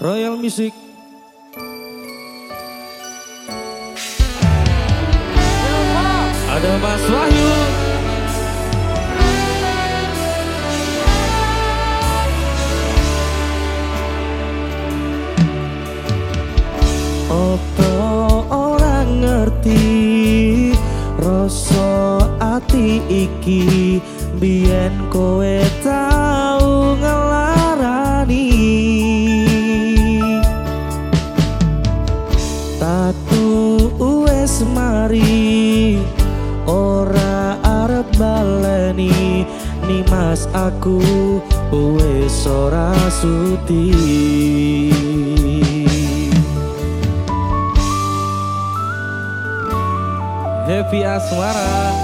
Royal Music. Ada Mas Wahyu. Opo orang ngerti Rasa ati iki? Biyen kowe tau Nimas aku wes ora sudi Happy Asmara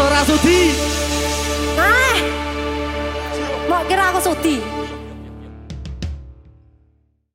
ora sudi. Ah. Mau kira aku sudi.